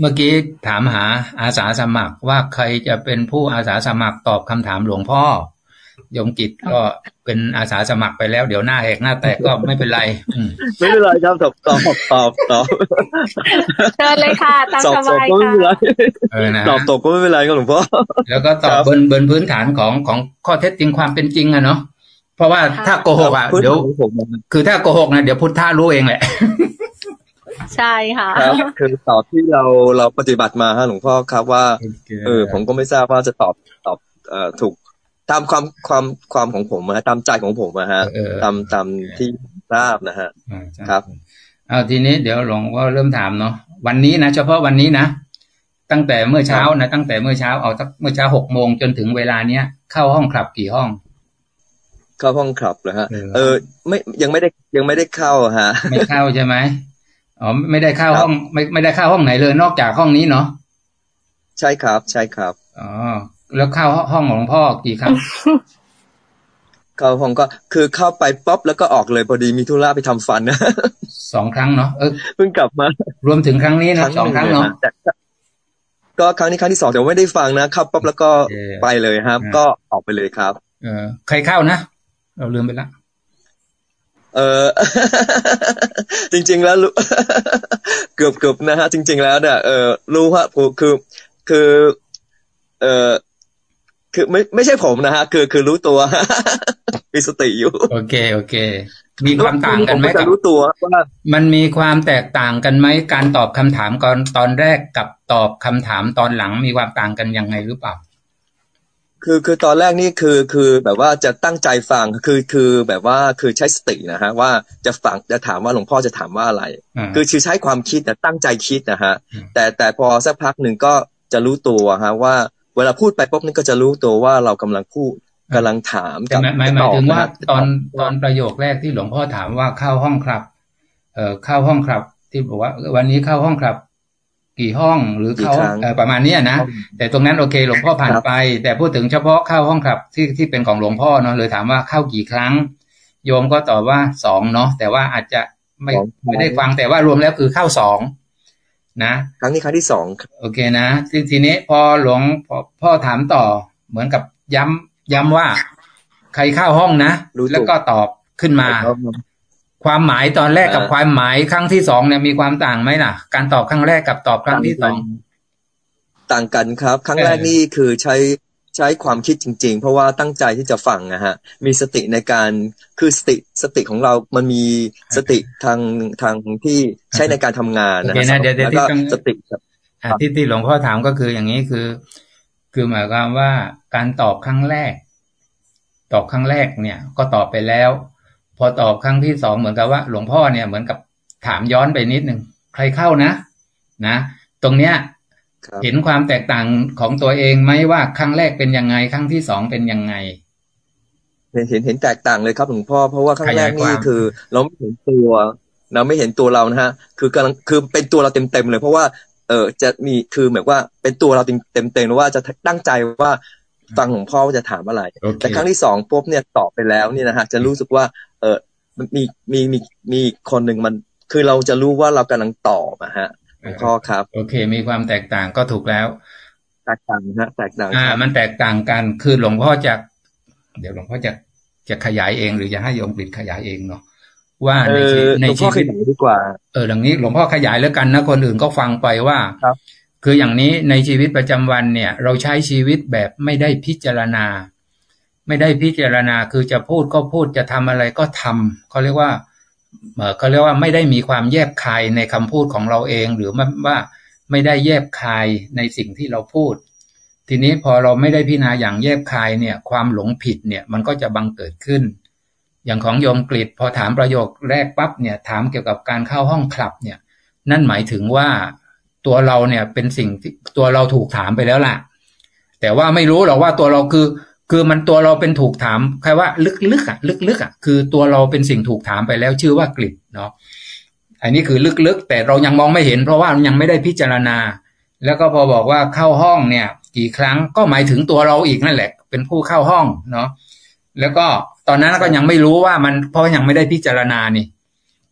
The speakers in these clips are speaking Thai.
เมื่อกี้ถามหาอาสาสมัครว่าใครจะเป็นผู้อาสาสมัครตอบคำถามหลวงพ่อยมกิจก็เป็นอาสาสมัครไปแล้ว เดี๋ยวหน้าแหกหน้าแตกก็ไม่เป็นไรไม่เป็นไรครับตอบตอบตอบตอบเชิญเลยค่ะตามสบายค่ะตอบตกก็ไม่เป็นไรครับหลวงพ่อแล้วก็ตอบบนบนพื้นฐานของของข้อเท็จจริงความเป็นจริงอะเนาะเพราะว่าถ้าโกหกอะเดี๋ยวคือถ้าโกหกนะเดี๋ยวพุทธะรู้เองแหละ ใช่ค่ะครับคือตอบที่เราเราปฏิบัติมาฮะหลวงพ่อครับว่าเออผมก็ไม่ทราบว่าจะตอบตอบเอ่อถูกตามความความความของผมนะตามใจของผมนะฮะตามตามที่ทราบนะฮะครับเอาทีนี้เดี๋ยวหลวงว่าเริ่มถามเนาะวันนี้นะเฉพาะวันนี้นะตั้งแต่เมื่อเช้านะตั้งแต่เมื่อเช้าเอาสักเมื่อเช้าหกโมงจนถึงเวลาเนี้ยเข้าห้องคลับกี่ห้อง เข้าห้องคลับเหรอฮะ เออ ไม่ยังไม่ได้ยังไม่ได้เข้าฮะ ไม่เข้าใช่ไหม อ๋อไม่ได้เข้าห้อง ไม่ไม่ได้เข้าห้องไหนเลยนอกจากห้องนี้เนาะใช่ครับ ใช่ครับอ๋อแล้วเข้าห้องหลวงพ่อกี่ครั้งเข้าห้องก็คือเข้าไปป๊อปแล้วก็ออกเลยพอดีมีธุระไปทำฟันนะสองครั้งเนาะเออเพิ่งกลับมารวมถึงครั้งนี้นะสองครั้งเนาะก็ครั้งนี้ครั้งที่สองแต่ไม่ได้ฟังนะเข้าป๊อปแล้วก็ไปเลยครับ ก็ออกไปเลยครับ เออใครเข้านะเราลืมไปละ เออจริง ๆ แล้วเกือบเกือบนะฮะจริง ๆ แล้วเนี่ยเออรู้ว่าคือคือเออคือไม่ไม่ใช่ผมนะฮะ คือคือรู้ตัวมีสติอยู่ โอเคโอเค มีความต่างกันไหมกับรู้ตัวว่ามันมีความแตกต่างกันไหมการตอบคำถามก่อนตอนแรกกับตอบคำถามตอนหลังมีความต่างกันยังไงหรือเปล่า คือคือตอนแรกนี่คือคือแบบว่าจะตั้งใจฟังคือคือแบบว่าคือใช้สตินะฮะว่าจะฟังจะถามว่าหลวงพ่อจะถามว่าอะไร คือคือใช้ความคิดแต่ตั้งใจคิดนะฮะแต่แต่พอสักพักหนึ่งก็จะรู้ตัวฮะว่าเวลาพูดไปปุ๊บนี่ก็จะรู้ตัวว่าเรากำลังพูดกำลังถามกับหมายหมายถึงว่าตอนตอนประโยคแรกที่หลวงพ่อถามว่าเข้าห้องครับ เอ่อเข้าห้องครับ ที่บอกว่า วันนี้เข้าห้องครับ กี่ห้องหรือเขาประมาณนี้นะ แต่ตรงนั้นโอเคหลวงพ่อผ่านไป แต่พูดถึงเฉพาะเข้าห้องครับที่ที่เป็นของหลวงพ่อเนาะเลยถามว่าเข้ากี่ครั้ง โยมก็ตอบว่าสองเนาะแต่ว่าอาจจะไม่ไม่ได้ฟังแต่ว่ารวมแล้วคือเข้าสองนะครั้งนี้ครั้งที่สองโอเคนะทีทีนี้พอหลวงพ่อถามต่อเหมือนกับย้ำย้ำว่า ใครเข้าห้องนะแล้วก็ตอบขึ้นมา ความหมายตอนแรกกับความหมายครั้งที่สองเนี่ยมีความต่างไหมล่ะ การตอบครั้งแรกกับตอบครั้งที่สองต่างกันครับ ครั้งแรกนี่คือใช้ใช้ความคิดจริง ๆ เพราะว่าตั้งใจที่จะฟังนะฮะ มีสติในการคือสติสติของเรามันมีสติทางทางที่ใช้ในการทำงานนะฮะแล้วก็สติที่ที่หลวงพ่อถามก็คืออย่างนี้คือ คือหมายความว่าการตอบครั้งแรก ตอบครั้งแรกเนี่ย ก็ตอบไปแล้ว พอตอบครั้งที่สองเหมือนกับว่า หลวงพ่อเนี่ยเหมือนกับถามย้อนไปนิดหนึ่งใครเข้านะ นะ ตรงเนี้ยเห็นความแตกต่างของตัวเองไหมว่าครั้งแรกเป็นยังไง ครั้งที่สองเป็นยังไงเห็นเห็นเห็นแตกต่างเลยครับหลวงพ่อเพราะว่าครั้งแรกนี่คือ เราไม่เห็นตัวเราไม่เห็นตัวเรานะฮะ คือกำลังคือเป็นตัวเราเต็มเต็มเลย เพราะว่าเออจะมีคือแบบว่าเป็นตัวเราเต็มเต็มเต็มว่าจะตั้งใจว่าฟังหลวงพ่อว่าจะถามอะไร แต่ครั้งที่สองปุ๊บเนี่ยตอบไปแล้วนี่นะฮะจะรู้สึกว่า เออมีมีมีมีคนหนึ่งมันคือเราจะรู้ว่าเรากำลังตอบอะฮะพ่อครับ โอเค มีความแตกต่างก็ถูกแล้ว แตกต่างฮะแตกต่างอ่า มันแตกต่างกันคือหลวงพ่อจะ เดี๋ยวหลวงพ่อจะจะขยายเอง หรือจะให้โยมปิดขยายเองเนาะว่าในในชีวิตดีกว่า เออดังนี้หลวงพ่อขยายแล้วกันนะคนอื่นก็ฟังไปว่าครับ คืออย่างนี้ในชีวิตประจำวันเนี่ย เราใช้ชีวิตแบบไม่ได้พิจารณา ไม่ได้พิจารณาคือจะพูดก็พูดจะทำอะไรก็ทำเขาเรียกว่าเขาเรียกว่าไม่ได้มีความแยบคายในคำพูดของเราเอง หรือว่าไม่ได้แยบคายในสิ่งที่เราพูด ทีนี้พอเราไม่ได้พิจารณาอย่างแยบคายเนี่ย ความหลงผิดเนี่ยมันก็จะบังเกิดขึ้น อย่างของโยมกฤษพอถามประโยคแรกปั๊บเนี่ย ถามเกี่ยวกับการเข้าห้องคลับเนี่ย นั่นหมายถึงว่าตัวเราเนี่ยเป็นสิ่งที่ตัวเราถูกถามไปแล้วล่ะ แต่ว่าไม่รู้หรอกว่าตัวเราคือ คือมันตัวเราเป็นถูกถามใครว่าลึกๆอะลึกๆอะคือตัวเราเป็นสิ่งถูกถามไปแล้วชื่อว่ากลิ่นเนาะอันนี้คือลึกๆ แต่เรายังมองไม่เห็น เพราะว่ายังไม่ได้พิจารณา แล้วก็พอบอกว่าเข้าห้องเนี่ย กี่ครั้งก็หมายถึงตัวเราอีกนั่นแหละ เป็นผู้เข้าห้องเนาะแล้วก็ตอนนั้นก็ยังไม่รู้ว่ามันเพราะยังไม่ได้พิจารณานี่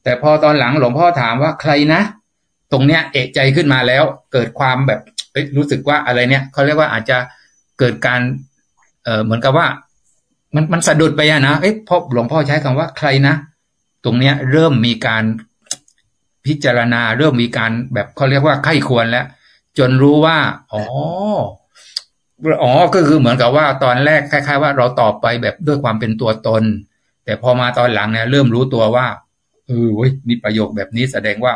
แต่พอตอนหลังหลวงพ่อถามว่าใครนะ ตรงเนี้ยเอกใจขึ้นมาแล้ว เกิดความแบบรู้สึกว่าอะไรเนี่ยเขาเรียกว่าอาจจะเกิดการ เออเหมือนกับว่า มันมันสะดุดไปอะนะเอ้ยพ่อหลวงพ่อใช้คำว่าใครนะตรงเนี้ยเริ่มมีการพิจารณาเริ่มมีการแบบเขาเรียกว่าไข้ควรแล้ว จนรู้ว่า อ๋ออ๋อก็คือเหมือนกับว่าตอนแรกคล้าย ๆ ว่าเราตอบไปแบบด้วยความเป็นตัวตน แต่พอมาตอนหลังเนี่ยเริ่มรู้ตัวว่าเออเว้ยมีประโยคแบบนี้แสดงว่า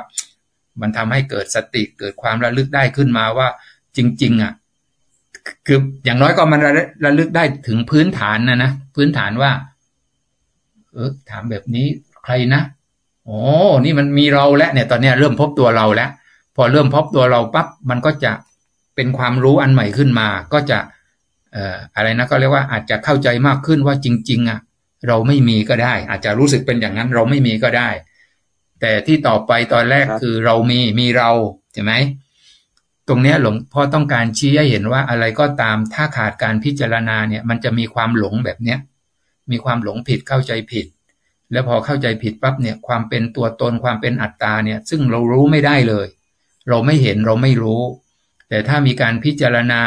มันทำให้เกิดสติเกิดความระลึกได้ขึ้นมาว่า จริง ๆ อะ คืออย่างน้อยก็มันระระลึกได้ถึงพื้นฐานนะนะพื้นฐานว่า เออถามแบบนี้ใครนะโอ้นี่มันมีเราแล้วเนี่ย ตอนนี้เริ่มพบตัวเราแล้ว พอเริ่มพบตัวเราปั๊บมันก็จะเป็นความรู้อันใหม่ขึ้นมา ก็จะ เอ่ออะไรนะก็เรียกว่าอาจจะเข้าใจมากขึ้นว่าจริง ๆ อะ เราไม่มีก็ได้ อาจจะรู้สึกเป็นอย่างนั้นเราไม่มีก็ได้ แต่ที่ต่อไปตอนแรกคือเรามีมีเราใช่ไหม ตรงนี้หลวงพ่อต้องการชี้ให้เห็นว่าอะไรก็ตาม ถ้าขาดการพิจารณาเนี่ย มันจะมีความหลงแบบเนี้ย มีความหลงผิดเข้าใจผิด แล้วพอเข้าใจผิดปั๊บเนี่ยความเป็นตัวตนความเป็นอัตตาเนี่ย ซึ่งเรารู้ไม่ได้เลย เราไม่เห็นเราไม่รู้ แต่ถ้ามีการพิจารณา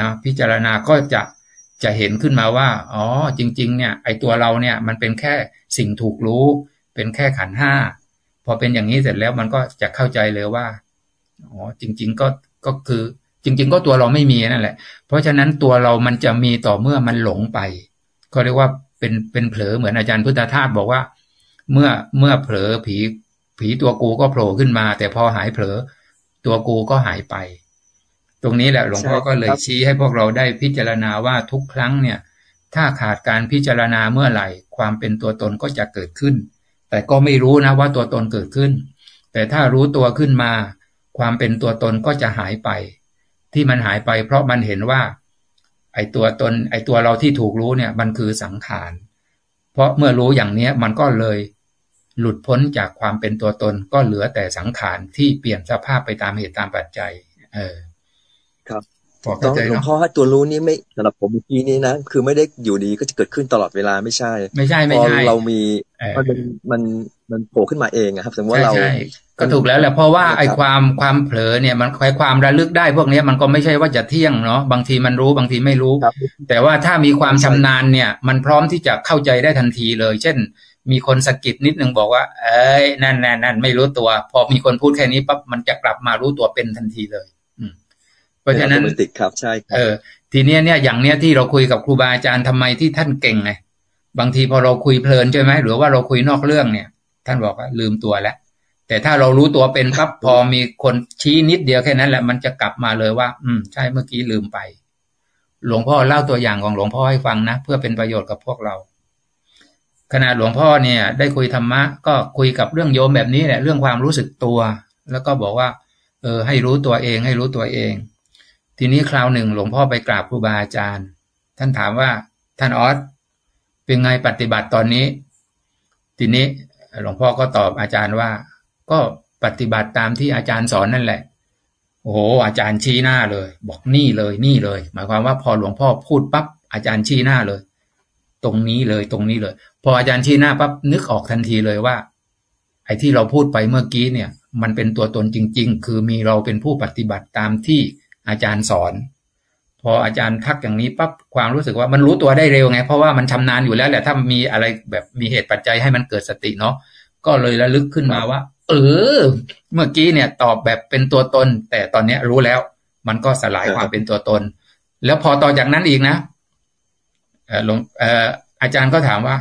นะพิจารณาก็จะจะเห็นขึ้นมาว่า อ๋อ จริง ๆ เนี่ย ไอตัวเราเนี่ย มันเป็นแค่สิ่งถูกรู้ เป็นแค่ขันห้า พอเป็นอย่างนี้เสร็จแล้วมันก็จะเข้าใจเลยว่า อ๋อ จริง ๆ ก็ ก็คือจริง ๆ ก็ตัวเราไม่มีนั่นแหละ เพราะฉะนั้นตัวเรามันจะมีต่อเมื่อมันหลงไปก็เรียกว่าเป็นเป็นเผลอเหมือนอาจารย์พุทธทาสบอกว่า เมื่อเมื่อเผลอผีผีตัวกูก็โผล่ขึ้นมา แต่พอหายเผลอตัวกูก็หายไป ตรงนี้แหละหลวงพ่อก็เลยชี้ให้พวกเราได้พิจารณาว่าทุกครั้งเนี่ย ถ้าขาดการพิจารณาเมื่อไหร่ ความเป็นตัวตนก็จะเกิดขึ้น แต่ก็ไม่รู้นะว่าตัวตนเกิดขึ้น แต่ถ้ารู้ตัวขึ้นมา ความเป็นตัวตนก็จะหายไป ที่มันหายไป เพราะมันเห็นว่า ไอ้ตัวตน ไอ้ตัวเราที่ถูกรู้เนี่ย มันคือสังขาร เพราะเมื่อรู้อย่างเนี้ยมันก็เลย หลุดพ้นจากความเป็นตัวตนก็เหลือแต่สังขารที่เปลี่ยนสภาพไปตามเหตุตามปัจจัย เออ ครับต้องหลวงพ่อตัวรู้นี่ไม่สำหรับผมเมื่อกี้นี้นะคือไม่ได้อยู่ดีก็จะเกิดขึ้นตลอดเวลาไม่ใช่ ไม่ใช่ไม่ใช่เรามีมันมัน มันโผล่ขึ้นมาเองครับสมมติว่าเราก็ถูกแล้วแหละเพราะว่าไอ้ความความเผลอเนี่ยมันไอ้ความระลึกได้พวกนี้มันก็ไม่ใช่ว่าจะเที่ยงเนาะบางทีมันรู้บางทีไม่รู้ แต่ว่าถ้ามีความชำนาญเนี่ย มันพร้อมที่จะเข้าใจได้ทันทีเลย เช่น มีคนสะกิดนิดนึงบอกว่า เอ้ยนั่นนั่นนั่นไม่รู้ตัว พอมีคนพูดแค่นี้ปั๊บมันจะกลับมารู้ตัวเป็นทันทีเลยเพราะฉะนั้นติดครับใช่เออ ทีเนี้ยเนี่ยอย่างเนี้ยที่เราคุยกับครูบาอาจารย์ทำไมที่ท่านเก่งไงบางทีพอเราคุยเพลินใช่ไหมหรือว่าเราคุยนอกเรื่องเนี่ย ท่านบอกว่าลืมตัวแล้วแต่ถ้าเรารู้ตัวเป็นครับพอมีคนชี้นิดเดียวแค่นั้นแหละมันจะกลับมาเลยว่า อืม ใช่เมื่อกี้ลืมไป หลวงพ่อเล่าตัวอย่างของหลวงพ่อให้ฟังนะเพื่อเป็นประโยชน์กับพวกเรา ขณะหลวงพ่อเนี่ย ได้คุยธรรมะ ก็คุยกับเรื่องโยมแบบนี้แหละเรื่องความรู้สึกตัว แล้วก็บอกว่า เออ ให้รู้ตัวเอง ให้รู้ตัวเอง ทีนี้คราวหนึ่งหลวงพ่อไปกราบครูบาอาจารย์ ท่านถามว่าท่านออสเป็นไงปฏิบัติตอนนี้ ทีนี้ หลวงพ่อก็ตอบอาจารย์ว่า ก็ปฏิบัติตามที่อาจารย์สอนนั่นแหละ โอ้โห อาจารย์ชี้หน้าเลย บอกนี่เลยนี่เลย หมายความว่าพอหลวงพ่อพูดปั๊บอาจารย์ชี้หน้าเลย ตรงนี้เลยตรงนี้เลย พออาจารย์ชี้หน้าปั๊บนึกออกทันทีเลยว่า ไอ้ที่เราพูดไปเมื่อกี้เนี่ย มันเป็นตัวตนจริง ๆ คือมีเราเป็นผู้ปฏิบัติตามที่อาจารย์สอน พออาจารย์ทักอย่างนี้ปั๊บความรู้สึกว่ามันรู้ตัวได้เร็วไง เพราะว่ามันชำนาญอยู่แล้วแหละถ้ามีอะไรแบบมีเหตุปัจจัยให้มันเกิดสติเนาะก็เลยระลึกขึ้นมาว่า เออ เมื่อกี้เนี่ย ตอบแบบเป็นตัวตน แต่ตอนเนี้ยรู้แล้ว มันก็สลายความเป็นตัวตน แล้วพอต่อจากนั้นอีกนะเออหลวงเอออาจารย์ก็ถามว่า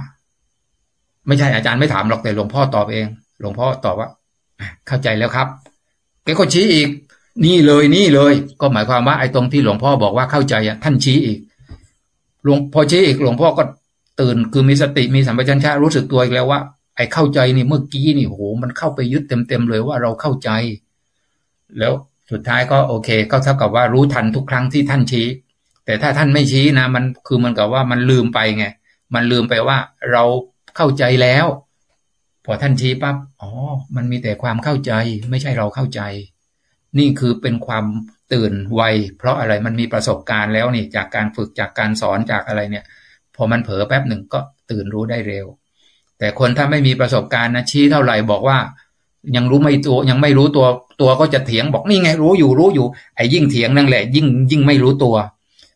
ไม่ใช่อาจารย์ไม่ถามหรอกแต่หลวงพ่อตอบเอง หลวงพ่อตอบว่าเข้าใจแล้วครับแกก็ชี้อีก นี่เลยนี่เลย ก็หมายความว่าไอ้ตรงที่หลวงพ่อบอกว่าเข้าใจอะท่านชี้อีก หลวงพอชี้อีกหลวงพ่อก็ตื่นคือมีสติมีสัมปชัญญะรู้สึกตัวอีกแล้วว่า ไอ้เข้าใจนี่เมื่อกี้นี่โหมันเข้าไปยึดเต็มๆเลยว่าเราเข้าใจ แล้วสุดท้ายก็โอเค ก็เท่ากับว่ารู้ทันทุกครั้งที่ท่านชี้ แต่ถ้าท่านไม่ชี้นะ มันคือมันกับว่ามันลืมไปไงมันลืมไปว่าเราเข้าใจแล้ว พอท่านชี้ปั๊บอ๋อ มันมีแต่ความเข้าใจ ไม่ใช่เราเข้าใจ นี่คือเป็นความตื่นไวเพราะอะไรมันมีประสบการณ์แล้วนี่จากการฝึกจากการสอนจากอะไรเนี่ย พอมันเผลอแป๊บหนึ่งก็ตื่นรู้ได้เร็ว แต่คนถ้าไม่มีประสบการณ์นะชี้เท่าไหร่บอกว่า ยังรู้ไม่ตัวยังไม่รู้ตัวตัวก็จะเถียงบอกนี่ไงรู้อยู่รู้อยู่ไอ้ยิ่งเถียงนั่นแหละยิ่งยิ่งไม่รู้ตัว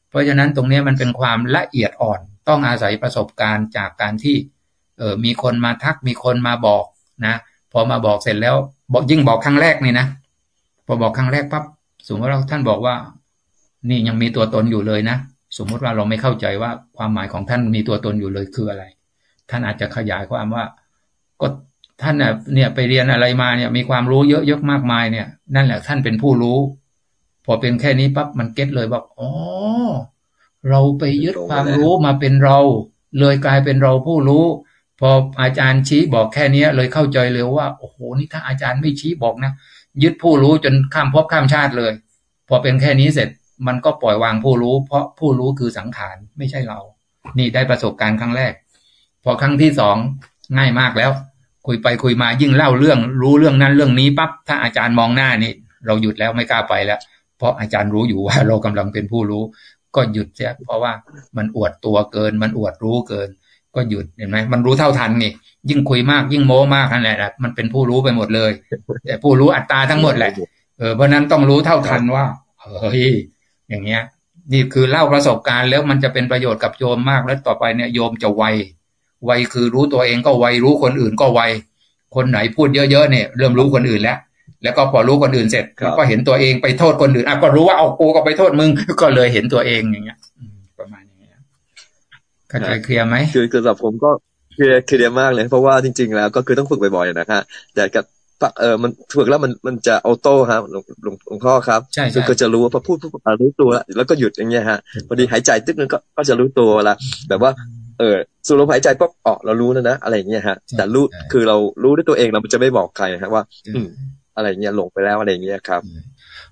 เพราะฉะนั้นตรงนี้มันเป็นความละเอียดอ่อนต้องอาศัยประสบการณ์จากการที่เออมีคนมาทักมีคนมาบอกนะ พอมาบอกเสร็จแล้วบอกยิ่งบอกครั้งแรกนี่นะ พอบอกครั้งแรกปั๊บสมมติว่าท่านบอกว่า นี่ยังมีตัวตนอยู่เลยนะ สมมติว่าเราไม่เข้าใจว่าความหมายของท่านมีตัวตนอยู่เลยคืออะไร ท่านอาจจะขยายความว่า ก็ท่านเนี่ยไปเรียนอะไรมาเนี่ย มีความรู้เยอะเยอะมากมายเนี่ย นั่นแหละท่านเป็นผู้รู้ พอเป็นแค่นี้ปั๊บมันเก็ตเลยบอกอ๋อเราไปยึดความรู้มาเป็นเรา เลยกลายเป็นเราผู้รู้ พออาจารย์ชี้บอกแค่นี้เลยเข้าใจเลยว่า โอ้โหนี่ถ้าอาจารย์ไม่ชี้บอกนะ ยึดผู้รู้จนข้ามภพข้ามชาติเลย พอเป็นแค่นี้เสร็จมันก็ปล่อยวางผู้รู้ เพราะผู้รู้คือสังขารไม่ใช่เรา นี่ได้ประสบการณ์ครั้งแรก พอครั้งที่สองง่ายมากแล้ว คุยไปคุยมายิ่งเล่าเรื่องรู้เรื่องนั้นเรื่องนี้ปั๊บถ้าอาจารย์มองหน้านี่ เราหยุดแล้วไม่กล้าไปแล้ว เพราะอาจารย์รู้อยู่ว่าเรากำลังเป็นผู้รู้ ก็หยุดเสียเพราะว่ามันอวดตัวเกิน มันอวดรู้เกิน ก็หยุดเห็นไหมมันรู้เท่าทันนี่ยิ่งคุยมากยิ่งโม้มากนั่นแหละมันเป็นผู้รู้ไปหมดเลย แต่ผู้รู้อัตตาทั้งหมดแหละเออเพราะนั้นต้องรู้เท่าทันว่าเฮ้ยอย่างเงี้ย นี่คือเล่าประสบการณ์แล้วมันจะเป็นประโยชน์กับโยมมากแล้วต่อไปเนี่ยโยมจะไวไวคือรู้ตัวเองก็ไวรู้คนอื่นก็ไวคนไหนพูดเยอะๆเนี่ยเริ่มรู้คนอื่นแล้ว แล้วก็พอรู้คนอื่นเสร็จก็เห็นตัวเองไปโทษคนอื่นอะก็รู้ว่าเอากูก็ไปโทษมึงก็เลยเห็นตัวเองอย่างเงี้ยประมาณนี้ เข้าใจเคลียร์ไหมคือสำหรับผมก็เคลียร์เคลียร์มากเลย เพราะว่าจริง ๆ แล้วก็คือต้องฝึกบ่อยๆนะฮะแต่กับฝักเออมันฝึกแล้วมันมันจะออโต้ครับหลวงหลวงพ่อครับใช่คือก็จะรู้ว่าพอพูดพูดรู้ตัวแล้วก็หยุดอย่างเงี้ยฮะพอดีหายใจตึกนึงก็ก็จะรู้ตัวละแบบว่าเออสูดลมหายใจปุ๊บอ๋อเรารู้นะนะอะไรอย่างเงี้ยฮะ แต่รู้คือเรารู้ด้วยตัวเองเราจะไม่บอกใครครับว่า อืมอะไรเงี้ยหลงไปแล้วอะไรเงี้ยครับ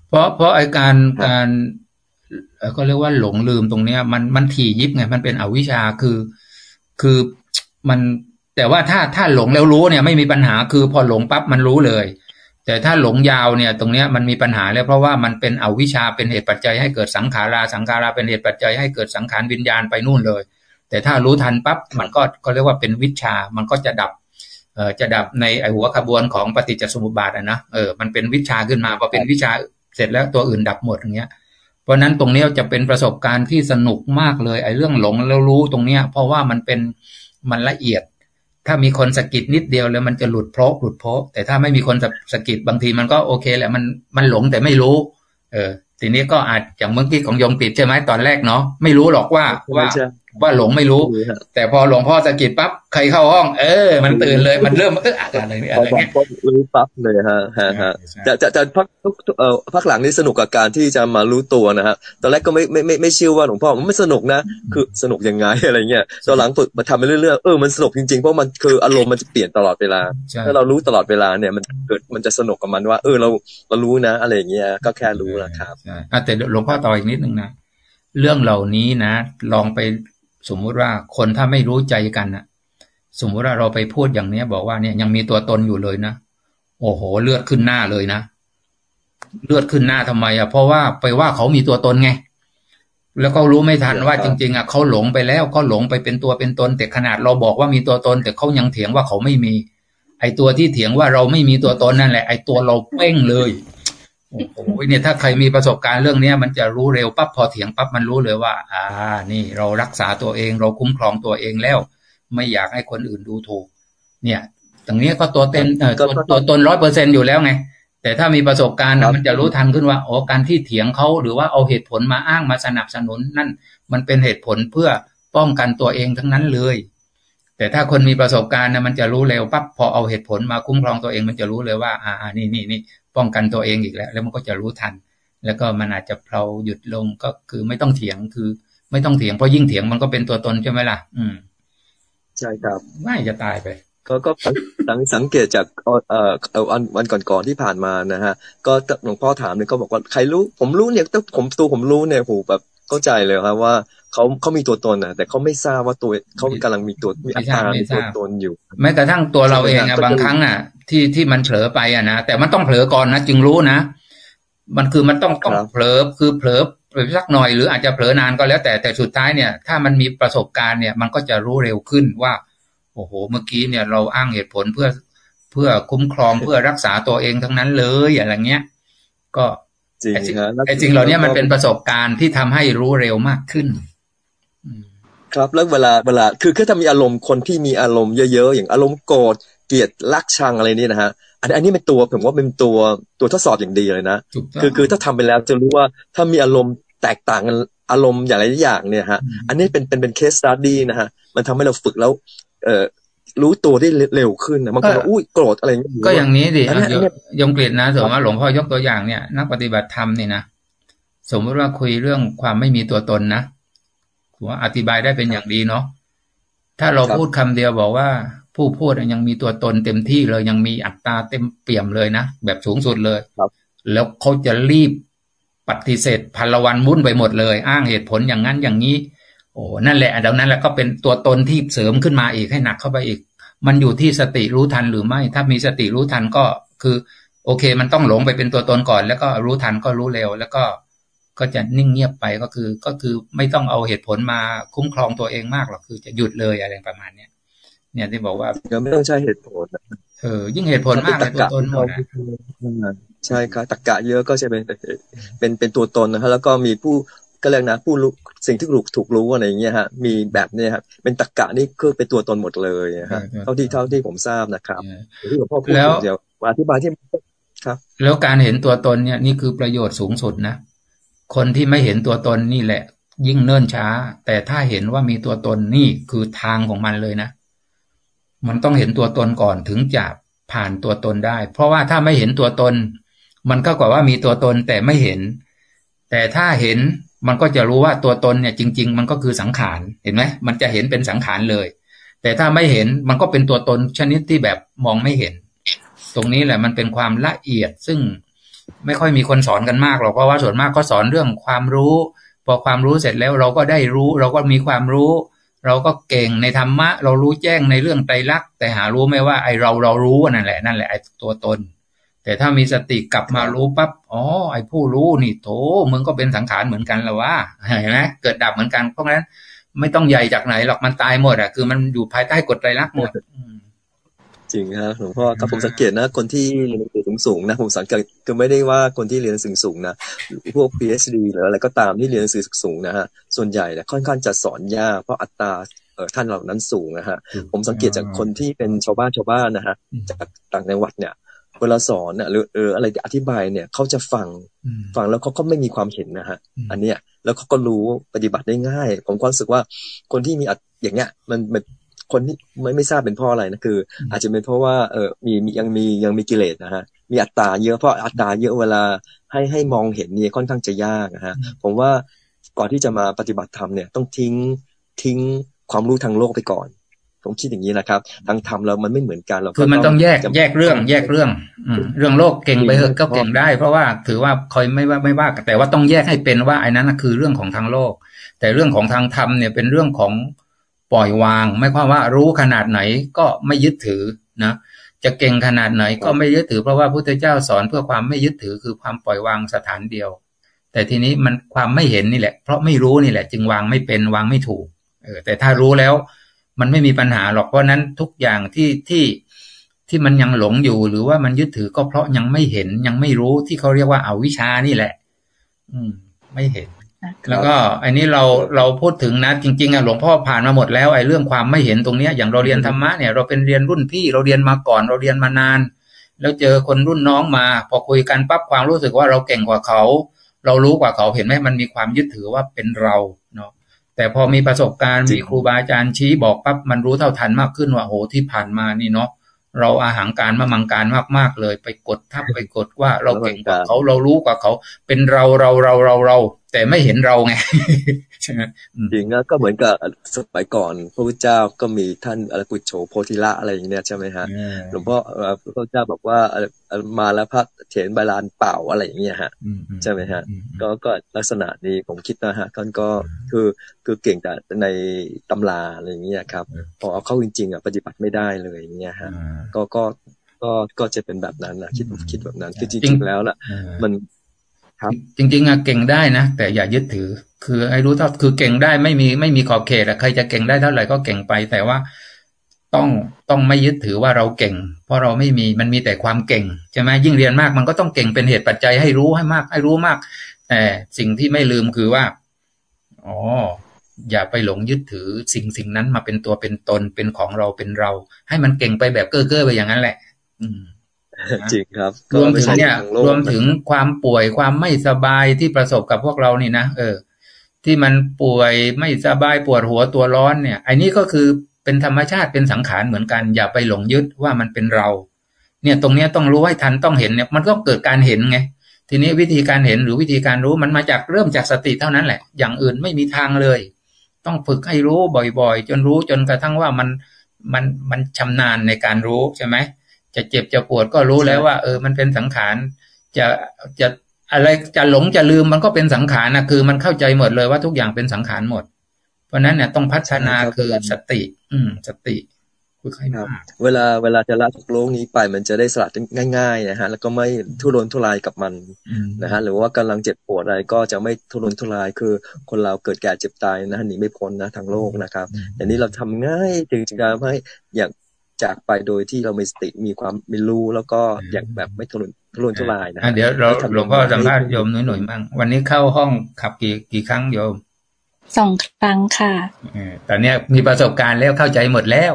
เพราะเพราะไอการการ ก็เรียกว่าหลงลืมตรงเนี้ย มันมันถี่ยิบไงมันเป็นอวิชชาคือคือมันแต่ว่าถ้าถ้าหลงแล้วรู้เนี่ยไม่มีปัญหาคือพอหลงปั๊บมันรู้เลย แต่ถ้าหลงยาวเนี่ย ตรงเนี้ยมันมีปัญหาแล้วเพราะว่ามันเป็นอวิชชาเป็นเหตุปัจจัยให้เกิดสังขาราสังขาราเป็นเหตุปัจจัยให้เกิดสังขารวิญญาณไปนู่นเลย แต่ถ้ารู้ทันปั๊บมันก็ก็เรียกว่าเป็นวิชามันก็จะดับเอ่อจะดับในไอหัวขบวนของปฏิจจสมุปบาทอะนะเออมันเป็นวิชาขึ้นมาพอเป็นวิชาเสร็จแล้วตัวอื่นดับหมดอย่างเงี้ย เพราะนั้นตรงนี้จะเป็นประสบการณ์ที่สนุกมากเลยไอ้เรื่องหลงแล้วรู้ตรงเนี้ย เพราะว่ามันเป็นมันละเอียด ถ้ามีคนสกิดนิดเดียวแล้วมันจะหลุดโพะหลุดโพะแต่ถ้าไม่มีคนสกิดบางทีมันก็โอเคแหละมันมันหลงแต่ไม่รู้ เออ ทีนี้ก็อาจอย่างเมื่อกี้ของยงปิดใช่ไหมตอนแรกเนาะไม่รู้หรอกว่าว่า ว่าหลงไม่รู้ แต่พอหลวงพ่อสะกิดปั๊บใครเข้าห้อง เออ มันตื่นเลยมันเริ่มเอออะไรเนี่ยอะไรเงี้ยรู้ปั๊บเลยฮะฮะฮะจะจะจะพักเอ่อพักหลังนี้สนุกกับการที่จะมารู้ตัวนะฮะตอนแรกก็ไม่ไม่ไม่ไม่เชื่อว่าหลวงพ่อมันไม่สนุกนะ คือสนุกยังไงอะไรเงี้ยตอนหลังฝึกมาทำไปเรื่อยๆเออมันสนุกจริงๆเพราะมันคืออารมณ์มันจะเปลี่ยนตลอดเวลาถ้าเรารู้ตลอดเวลาเนี่ยมันเกิดมันจะสนุกกับมันว่า เออเราเรารู้นะ อะไรเงี้ยก็แค่รู้นะครับแต่หลวงพ่อต่ออีกนิดนึงนะเรื่องเหล่านี้นะ ลองไป สมมุติว่าคนถ้าไม่รู้ใจกันนะสมมุติว่าเราไปพูดอย่างเนี้ย บอกว่าเนี่ยยังมีตัวตนอยู่เลยนะโอ้โห เลือดขึ้นหน้าเลยนะเลือดขึ้นหน้าทำไมอะเพราะว่าไปว่าเขามีตัวตนไง แล้วก็รู้ไม่ทันว่าจริง ๆอะเขาหลงไปแล้วเขาหลงไปเป็นตัวเป็นตน แต่ขนาดเราบอกว่ามีตัวตน แต่เขายังเถียงว่าเขาไม่มี ไอตัวที่เถียงว่าเราไม่มีตัวตนนั่นแหละ ไอตัวเราเป้งเลย โอ้โหเนี่ยถ้าใครมีประสบการณ์เรื่องเนี้ยมันจะรู้เร็วปั๊บพอเถียงปั๊บมันรู้เลยว่า อ่า นี่เรารักษาตัวเอง เราคุ้มครองตัวเองแล้ว ไม่อยากให้คนอื่นดูถูก เนี่ยตรงนี้ก็ตัวเต็นเออตัวตัวตนร้อยเปอร์เซ็นอยู่แล้วไง แต่ถ้ามีประสบการณ์มันจะรู้ทันขึ้นว่าโอ้การที่เถียงเขาหรือว่าเอาเหตุผลมาอ้างมาสนับสนุนนั่นมันเป็นเหตุผลเพื่อป้องกันตัวเองทั้งนั้นเลย แต่ถ้าคนมีประสบการณ์นะมันจะรู้เร็วปั๊บพอเอาเหตุผลมาคุ้มครองตัวเอง มันจะรู้เลยว่า อ่านี่นี่นี่ป้องกันตัวเองอีกแล้ว แล้วมันก็จะรู้ทัน แล้วก็มันอาจจะเพลาหยุดลงก็คือไม่ต้องเถียงคือ ไม่ต้องเถียงเพราะยิ่งเถียงมันก็เป็นตัวตนใช่ไหมล่ะ อืมใช่ครับไม่จะตายไป ก็ก็สังสังเกตจากเอ่อวันวันก่อนๆที่ผ่านมานะฮะ ก็หลวงพ่อถามเนี่ยก็บอกว่าใครรู้ผมรู้เนี่ยผมตัวผมรู้เนี่ยโหแบบเข้าใจเลยครับว่า เขาเขามีตัวตนนะแต่เขาไม่ทราบว่าตัวเขากำลังมีตัวมีอาการมีตัวตนอยู่ แม้กระทั่งตัวเราเองอะบางครั้งอะ ที่ที่มันเผลอไปอะนะแต่มันต้องเผลอก่อนนะจึงรู้นะมันคือมันต้องต้องเผลอคือเผลอไปสักหน่อยหรืออาจจะเผลอนานก็แล้ว แต่แต่สุดท้ายเนี่ย ถ้ามันมีประสบการณ์เนี่ย มันก็จะรู้เร็วขึ้นว่า โอ้โห เมื่อกี้เนี่ยเราอ้างเหตุผลเพื่อพื่อคุ้มครองเพื่อรักษาตัวเองทั้งนั้นเลยอะไรเงี้ย ก็จริงครับไอ้จริงเหล่านี้มันเป็นประสบการณ์ที่ทำให้รู้เร็วมากขึ้น ครับแล้วเวลาเวลาคือคือถ้ามีอารมณ์คนที่มีอารมณ์เยอะๆอย่างอารมณ์โกรธเกลียดรักชังอะไรนี่นะฮะอันอันนี้เป็นตัวผมว่าเป็นตัวตัวทดสอบอย่างดีเลยนะคือคือถ้าทำไปแล้วจะรู้ว่าถ้ามีอารมณ์แตกต่างกันอารมณ์อย่างไรอย่างเนี่ยฮะอันนี้เป็นเป็นเป็นเคสสตัดดี้นะฮะมันทำให้เราฝึกแล้ว เอ่อรู้ตัวได้เร็วขึ้นนะบางคนอุ้ยโกรธอะไรก็อย่างนี้ดิยมเกลียดนะสมมติว่าหลวงพ่อยกตัวอย่างเนี่ย นักปฏิบัติธรรมนี่นะสมมติว่าคุยเรื่องความไม่มีตัวตนนะ ถือว่าอธิบายได้เป็นอย่างดีเนาะถ้าเราพูดคำเดียวบอกว่า ผู้พูดยังมีตัวตนเต็มที่เลยยังมีอัตตาเต็มเปี่ยมเลยนะแบบสูงสุดเลยครับ แล้วเขาจะรีบปฏิเสธพันละวันมุ่นไปหมดเลย อ้างเหตุผลอย่างนั้นอย่างนี้ โอ้นั่นแหละดังนั้นแหละก็เป็นตัวตนที่เสริมขึ้นมาอีกให้หนักเข้าไปอีก มันอยู่ที่สติรู้ทันหรือไม่ ถ้ามีสติรู้ทันก็คือ โอเค มันต้องหลงไปเป็นตัวตนก่อน แล้วก็รู้ทันก็รู้เร็ว แล้วก็ ก็จะนิ่งเงียบไปก็คือ ก็คือไม่ต้องเอาเหตุผลมาคุ้มครองตัวเองมากหรอกคือจะหยุดเลยอะไรประมาณเนี้ยเนี่ยที่บอกว่าก็ไม่ต้องใช้เหตุผลเออยิ่งเหตุผลมากเลยตัวตนหมดใช่ครับตรกกะเยอะก็จะเป็นเป็นเป็นตัวตนนะฮะแล้วก็มีผู้ก็เรียกนะผู้รู้สิ่งที่ถูกถูกรู้อะไรอย่างเงี้ยฮะมีแบบเนี้ยครับเป็นตรกกะนี่คือเป็นตัวตนหมดเลยฮะเท่าที่เท่าที่ผมทราบนะครับที่หลวงพ่อพูดเดี๋ยวอธิบายที่ครับ แล้วการเห็นตัวตนเนี่ยนี่คือประโยชน์สูงสุดนะ คนที่ไม่เห็นตัวตนนี่แหละ ยิ่งเนิ่นช้า แต่ถ้าเห็นว่ามีตัวตนนี่คือทางของมันเลยนะ มันต้องเห็นตัวตนก่อนถึงจะผ่านตัวตนได้ เพราะว่าถ้าไม่เห็นตัวตน มันก็กว่าว่ามีตัวตนแต่ไม่เห็น แต่ถ้าเห็นมันก็จะรู้ว่าตัวตนเนี่ยจริง ๆ มันก็คือสังขารเห็นไหมมันจะเห็นเป็นสังขารเลย แต่ถ้าไม่เห็นมันก็เป็นตัวตนชนิดที่แบบมองไม่เห็น ตรงนี้แหละมันเป็นความละเอียดซึ่ง ไม่ค่อยมีคนสอนกันมากหรอกเพราะว่าส่วนมากก็สอนเรื่องความรู้ พอความรู้เสร็จแล้วเราก็ได้รู้ เราก็มีความรู้ เราก็เก่งในธรรมะ เรารู้แจ้งในเรื่องไตรลักษณ์แต่หารู้ไหมว่าไอเราเรารู้นั่นแหละนั่นแหละไอตัวตน แต่ถ้ามีสติกลับมารู้ปั๊บอ๋อไอผู้รู้นี่โถมึงก็เป็นสังขารเหมือนกันแล้วว่าเห็นไหมเกิดดับเหมือนกันเพราะงั้น ไม่ต้องใหญ่จากไหนหรอกมันตายหมดอะคือมันอยู่ภายใต้กฎไตรลักษณ์หมด ริงครับหลวงพ่อถ้าผมสังเกตนะ คนที่เรียนหนังสือสูงๆนะผมสังเกตคือไม่ได้ว่าคนที่เรียนหนังสือสูงนะพวก PhD หรืออะไรก็ตามที่เรียนหนังสือสูงนะฮะส่วนใหญ่เนี่ยค่อนข้างจะสอนยากเพราะอัตราเออท่านเหล่านั้นสูงนะฮะผมสังเกตจากคนที่เป็นชาวบ้านชาวบ้านนะฮะจากต่างจังหวัดเนี่ยเวลาสอนเนี่ยหรือเอออะไรอธิบายเนี่ยเขาจะฟังฟังแล้วเขาก็ไม่มีความเห็นนะฮะอันเนี้ยแล้วเขาก็รู้ปฏิบัติได้ง่าย ผมก็รู้สึกว่าคนที่มีอัดอย่างเงี้ยมันมัน คนที่ไม่ไม่ทราบเป็นเพราะอะไรนะคือ อาจจะเป็นเพราะว่าเออมียังมียังมีกิเลสนะฮะมีอัตตาเยอะเพราะอัตตาเยอะเวลาให้ให้มองเห็นนี่ค่อนข้างจะยากนะฮะผมว่าก่อนที่จะมาปฏิบัติธรรมเนี่ยต้องทิ้งทิ้งความรู้ทางโลกไปก่อนผมคิดอย่างนี้นะครับทางธรรมเรามันไม่เหมือนกันเราคือมันต้องแยกแยกเรื่องแยกเรื่องเรื่องโลกเก่งไปเถอะก็เก่งได้ เพราะว่าถือว่าคอยไม่ว่าไม่ว่าแต่ว่าต้องแยกให้เป็นว่าไอ้นั้นคือเรื่องของทางโลก แต่เรื่องของทางธรรมเนี่ยเป็นเรื่องของ ปล่อยวาง ไม่ความว่ารู้ขนาดไหนก็ไม่ยึดถือนะจะเก่งขนาดไหนก็ไม่ยึดถือเพราะว่าพุทธเจ้าสอนเพื่อความไม่ยึดถือคือความปล่อยวางสถานเดียว แต่ทีนี้มันความไม่เห็นนี่แหละ เพราะไม่รู้นี่แหละ จึงวางไม่เป็นวางไม่ถูกเออแต่ถ้ารู้แล้วมันไม่มีปัญหาหรอกเพราะนั้นทุกอย่างที่ที่ที่มันยังหลงอยู่หรือว่ามันยึดถือก็เพราะยังไม่เห็นยังไม่รู้ที่เขาเรียกว่าอาวิชานี่แหละ อืม ไม่เห็น แล้วก็อันนี้เราเราพูดถึงนะจริงๆอะหลวงพ่อผ่านมาหมดแล้วไอ้เรื่องความไม่เห็นตรงเนี้ยอย่างเราเรียนธรรมะเนี่ยเราเป็นเรียนรุ่นพี่เราเรียนมาก่อนเราเรียนมานาน แล้วเจอคนรุ่นน้องมา พอคุยกันปั๊บความรู้สึกว่าเราเก่งกว่าเขา เรารู้กว่าเขาเห็นไหมมันมีความยึดถือว่าเป็นเราเนาะแต่พอมีประสบการณ์มีครูบาอาจารย์ชี้บอกปั๊บมันรู้เท่าทันมากขึ้นว่าโหที่ผ่านมานี่เนาะเราอาหารการมามังการมากๆเลย ไปกดทับไปกดว่าเราเก่งกว่าเขาเรารู้กว่าเขา เป็นเราเราเราเราเรา แต่ไม่เห็นเราไงใช่ไหมจริงก็เหมือนกับสมัยก่อน พระพุทธเจ้าก็มีท่านอะไรกุโฉโพธิละอะไรอย่างเนี้ยใช่ไหมฮะหลวงพ่อพระพุทธเจ้าบอกว่ามาแล้วพระเถรบาลานเปล่าอะไรอย่างเงี้ยฮะใช่ไหมฮะก็ก็ลักษณะนี้ผมคิดนะฮะท่านก็คือคือเก่งแต่ในตำราอะไรอย่างเงี้ยครับ พอเอาเข้าจริงๆอะปฏิบัติไม่ได้เลยอย่างเงี้ยฮะก็ก็ก็ก็จะเป็นแบบนั้นนะคิดคิดแบบนั้นคือจริงๆแล้วล่ะ มัน ครับ จริง ๆอะเก่งได้นะ แต่อย่ายึดถือ คือไอ้รู้เท่าคือเก่งได้ไม่มีไม่มีขอบเขตอะใครจะเก่งได้เท่าไหร่ก็เก่งไป แต่ว่าต้องต้องไม่ยึดถือว่าเราเก่ง เพราะเราไม่มีมันมีแต่ความเก่งใช่ไหมยิ่งเรียนมากมันก็ต้องเก่งเป็นเหตุปัจจัยให้รู้ให้มาก ให้รู้มาก แต่สิ่งที่ไม่ลืมคือว่าอ๋ออย่าไปหลงยึดถือสิ่งสิ่งนั้นมาเป็นตัวเป็นตนเป็นของเราเป็นเรา ให้มันเก่งไปแบบเก้อเก้อไปอย่างนั้นแหละ อืม จริงครับรวมถึงเนี่ยรวมถึงความป่วยความไม่สบายที่ประสบกับพวกเรานี่นะเออ ที่มันป่วยไม่สบายปวดหัวตัวร้อนเนี่ยไอ้นี่ก็คือเป็นธรรมชาติเป็นสังขารเหมือนกัน อย่าไปหลงยึดว่ามันเป็นเรา เนี่ยตรงเนี้ยต้องรู้ให้ทันต้องเห็นเนี่ยมันก็เกิดการเห็นไงทีนี้วิธีการเห็นหรือวิธีการรู้มันมาจากเริ่มจากสติเท่านั้นแหละ อย่างอื่นไม่มีทางเลย ต้องฝึกให้รู้บ่อยๆ จนรู้จนกระทั่งว่ามันมันมันชำนาญในการรู้ใช่ไหม จะเจ็บจะปวดก็รู้แล้วว่า เออ มันเป็นสังขาร จะจะอะไรจะหลงจะลืมมันก็เป็นสังขารนะคือ มันเข้าใจหมดเลยว่าทุกอย่างเป็นสังขารหมด เพราะนั้นเนี่ยต้องพัฒนาคือสติ อืม สติฝึกให้มากเวลาเวลาจะละจากโลกนี้ไปมันจะได้สลัดง่ายๆนะฮะ แล้วก็ไม่ทุรนทุรายกับมันนะฮะหรือว่ากำลังเจ็บปวดอะไรก็จะไม่ทุรนทุรายคือคนเราเกิดแก่เจ็บตายนะหนีไม่พ้นนะทางโลกนะครับอย่างนี้เราทำง่ายจึงจะทำให้อย่าง จากไปโดยที่เรามีสติมีความมีรู้แล้วก็อย่างแบบไม่ทุรนทุรนทุรายนะเดี๋ยวเราหลวงพ่อสัมภาษณ์โยมหน่อยๆบ้างวันนี้เข้าห้องขับกี่กี่ครั้งโยมสองครั้งค่ะตอนนี้มีประสบการณ์แล้วเข้าใจหมดแล้ว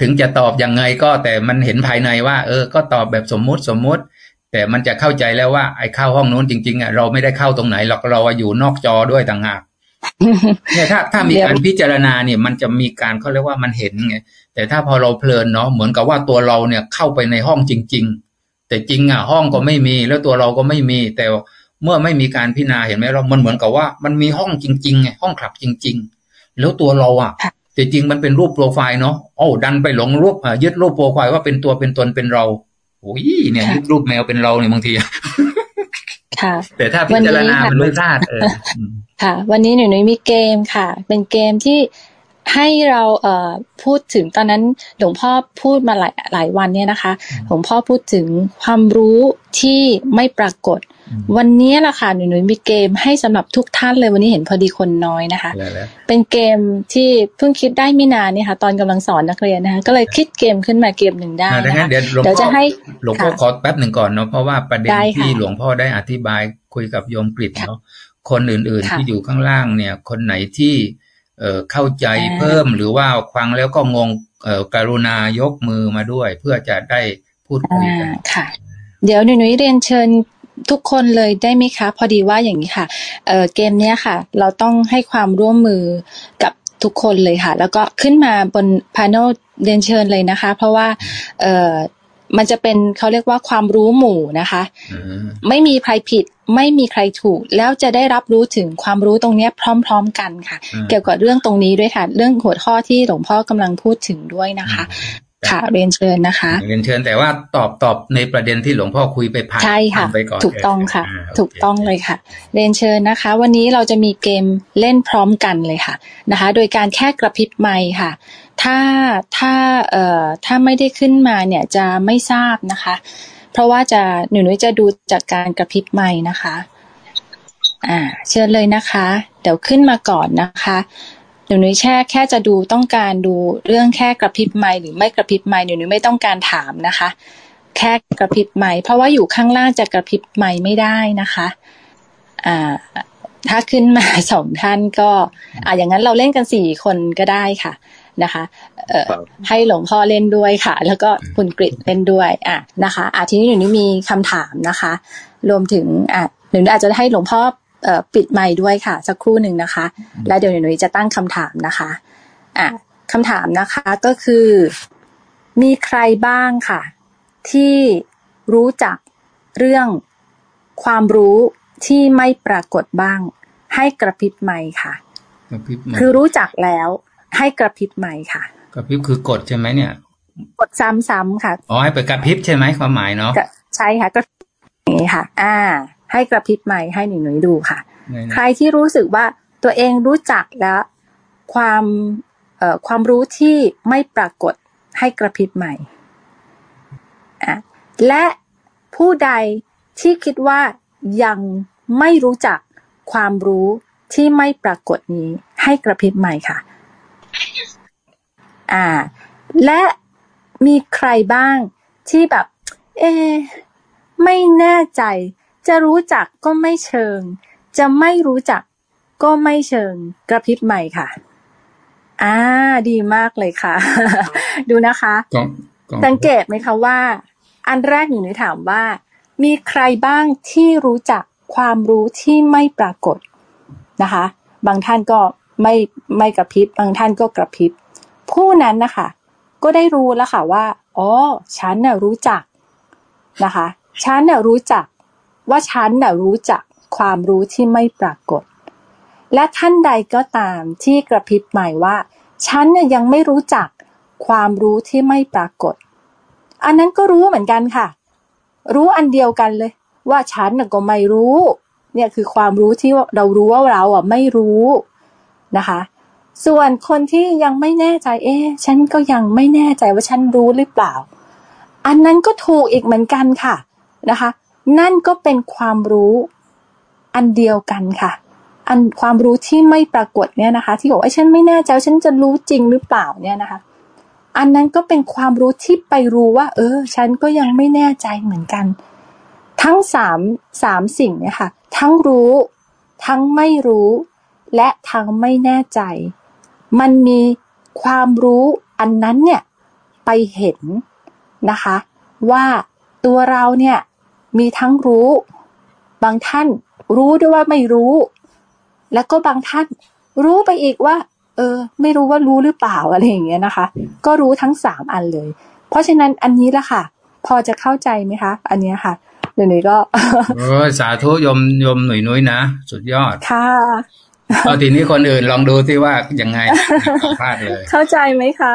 ถึงจะตอบยังไงก็แต่มันเห็นภายในว่า เออ ก็ตอบแบบสมมุติสมมุติ แต่มันจะเข้าใจแล้วว่าไอ้เข้าห้องนู้นจริงๆอะเราไม่ได้เข้าตรงไหนหรอกเราอยู่นอกจอด้วยต่างหากเนี่ยถ้าถ้ามีการพิจารณาเนี่ย มันจะมีการเขาเรียกว่ามันเห็นไง แต่ถ้าพอเราเพลินเนาะเหมือนกับว่าตัวเราเนี่ยเข้าไปในห้องจริง ๆ แต่จริงอะห้องก็ไม่มีแล้วตัวเราก็ไม่มี แต่เมื่อไม่มีการพิจารณาเห็นไหมเรา มันเหมือนกับว่ามันมีห้องจริงๆไงห้องคลับจริง ๆ แล้วตัวเราอะแต่จริงมันเป็นรูปโปรไฟล์เนาะโอ้ดันไปหลงรูปยึดรูปโปรไฟล์ว่าเป็นตัวเป็นตนเป็นเราโอ้ยเนี่ยยึดรูปแมวเป็นเราเนี่ยบางทีค่ะแต่ถ้าพิจารณามันไม่พลาดเออค่ะ วันนี้หนูนุ้ยมีเกมค่ะ เป็นเกมที่ ให้เราเอ่อพูดถึงตอนนั้นหลวงพ่อพูดมาหลายหลายวันเนี่ยนะคะหลวงพ่อพูดถึงความรู้ที่ไม่ปรากฏ วันนี้ล่ะค่ะหนูหนูมีเกมให้สำหรับทุกท่านเลยวันนี้เห็นพอดีคนน้อยนะคะ เป็นเกมที่เพิ่งคิดได้ไม่นานเนี่ยค่ะ ตอนกำลังสอนนักเรียนนะคะก็เลยคิดเกมขึ้นมาเกมหนึ่งได้นะคะเดี๋ยวจะให้หลวงพ่อขอแป๊บหนึ่งก่อนเนาะเพราะว่าประเด็นที่หลวงพ่อได้อธิบายคุยกับโยมกฤษเนาะคนอื่นๆที่อยู่ข้างล่างเนี่ย คนไหนที่ เอ่อเข้าใจเพิ่มหรือว่าฟังแล้วก็งงเอ่อกรุณายกมือมาด้วย เพื่อจะได้พูดคุยกันค่ะ เดี๋ยวหนุ่ยเรียนเชิญทุกคนเลยได้ไหมคะ พอดีว่าอย่างนี้ค่ะเอ่อเกมเนี้ยค่ะ เราต้องให้ความร่วมมือกับทุกคนเลยค่ะ แล้วก็ขึ้นมาบนพาร์เรียนเชิญเลยนะคะ เพราะว่าเอ่อ มันจะเป็นเขาเรียกว่าความรู้หมู่นะคะไม่มีใครผิด ไม่มีใครถูก แล้วจะได้รับรู้ถึงความรู้ตรงนี้พร้อม ๆ กันค่ะ เกี่ยวกับเรื่องตรงนี้ด้วยค่ะ เรื่องหัวข้อที่หลวงพ่อกำลังพูดถึงด้วยนะคะ ค่ะเรียนเชิญนะคะ เรียนเชิญแต่ว่าตอบตอบในประเด็นที่หลวงพ่อคุยไปผ่านใช่ค่ะไปก่อนถูกต้องค่ะ ถูกต้องเลยค่ะ เรียนเชิญนะคะ วันนี้เราจะมีเกมเล่นพร้อมกันเลยค่ะนะคะ โดยการแค่กระพริบไมค์ค่ะ ถ้าถ้าเอ่อถ้าไม่ได้ขึ้นมาเนี่ยจะไม่ทราบนะคะ เพราะว่าจะหนูนุ้ยจะดูจากการกระพริบไม้นะคะ อ่า เชิญเลยนะคะ เดี๋ยวขึ้นมาก่อนนะคะ หนูนุ้ยแค่แค่จะดูต้องการดูเรื่องแค่กระพริบไม้หรือไม่กระพริบไม้หนูนุ้ยไม่ต้องการถามนะคะ แค่กระพริบไม้เพราะว่าอยู่ข้างล่างจะกระพริบไม้ไม่ได้นะคะอ่าถ้าขึ้นมาสองท่านก็อ่าอย่างนั้นเราเล่นกันสี่คนก็ได้ค่ะนะคะให้หลวงพ่อเล่นด้วยค่ะ แล้วก็คุณกริดเล่นด้วยอะนะคะอะทีนี้หนูนี่มีคำถามนะคะ รวมถึงอะหนูอาจจะให้หลวงพ่อ ปิดไมค์ด้วยค่ะ สักครู่หนึ่งนะคะ แล้วเดี๋ยวหนูจะตั้งคำถามนะคะอะคำถามนะคะก็คือ มีใครบ้างค่ะ ที่รู้จักเรื่องความรู้ที่ไม่ปรากฏบ้าง ให้กระพริบไมค์ค่ะคือรู้จักแล้วให้กระพริบใหม่ค่ะ กระพริบคือกดใช่ไหมเนี่ย กดซ้ำๆค่ะอ๋อให้ไปกระพริบใช่ไหมความหมายเนาะใช่ค่ะก็นี่ค่ะ อ่า ให้กระพริบใหม่ให้หนึ่งหน่อยดูค่ะ ใครที่รู้สึกว่าตัวเองรู้จักแล้วความเอ่อความรู้ที่ไม่ปรากฏให้กระพริบใหม่อะและผู้ใดที่คิดว่ายังไม่รู้จักความรู้ที่ไม่ปรากฏนี้ให้กระพริบใหม่ค่ะ อ่า และมีใครบ้างที่แบบ เอ ไม่แน่ใจ จะรู้จักก็ไม่เชิง จะไม่รู้จักก็ไม่เชิง กระพริบใหม่ค่ะ อ่า ดีมากเลยค่ะ ดูนะคะ สังเกตไหมคะว่า อันแรกหนูนิถามว่า มีใครบ้างที่รู้จักความรู้ที่ไม่ปรากฏนะคะ บางท่านก็ไม่ไม่กระพริบ บางท่านก็กระพริบ ผู้นั้นนะคะ ก็ได้รู้แล้วค่ะว่า อ๋อ ฉันน่ะรู้จักนะคะ ฉันน่ะรู้จัก ว่าฉันน่ะรู้จักความรู้ที่ไม่ปรากฏ และท่านใดก็ตามที่กระพริบใหม่ว่า ฉันน่ยยังไม่รู้จักความรู้ที่ไม่ปรากฏ อันนั้นก็รู้เหมือนกันค่ะ รู้อันเดียวกันเลย ว่าฉันน่ะก็ไม่รู้ เนี่ยคือความรู้ที่เรารู้ว่าเราอะไม่รู้นะคะ ส่วนคนที่ยังไม่แน่ใจ เอ๊ะฉันก็ยังไม่แน่ใจว่าฉันรู้หรือเปล่า อันนั้นก็ถูกอีกเหมือนกันค่ะนะคะ นั่นก็เป็นความรู้อันเดียวกันค่ะ อันความรู้ที่ไม่ปรากฏเนี่ยนะคะ ที่บอกว่าฉันไม่แน่ใจฉันจะรู้จริงหรือเปล่าเนี่ยนะคะ อันนั้นก็เป็นความรู้ที่ไปรู้ว่า เออ ฉันก็ยังไม่แน่ใจเหมือนกัน ทั้งสามสามสิ่งเนี่ยค่ะ ทั้งรู้ ทั้งไม่รู้ และทั้งไม่แน่ใจ มันมีความรู้อันนั้นเนี่ยไปเห็นนะคะ ว่าตัวเราเนี่ย มีทั้งรู้ บางท่านรู้ด้วยว่าไม่รู้ แล้วก็บางท่านรู้ไปอีกว่า เออ ไม่รู้ว่ารู้หรือเปล่าอะไรอย่างเงี้ยนะคะ ก็รู้ทั้งสามอันเลย เพราะฉะนั้นอันนี้ละค่ะ พอจะเข้าใจไหมคะ อันนี้ค่ะเดี๋ยวนี้ก็เออสาธุยมยมหนุ่ยนุ้ยนะ สุดยอดค่ะเอาทีนี้คนอื่นลองดูที่ว่ายังไงพลาดเลย เข้าใจไหมคะ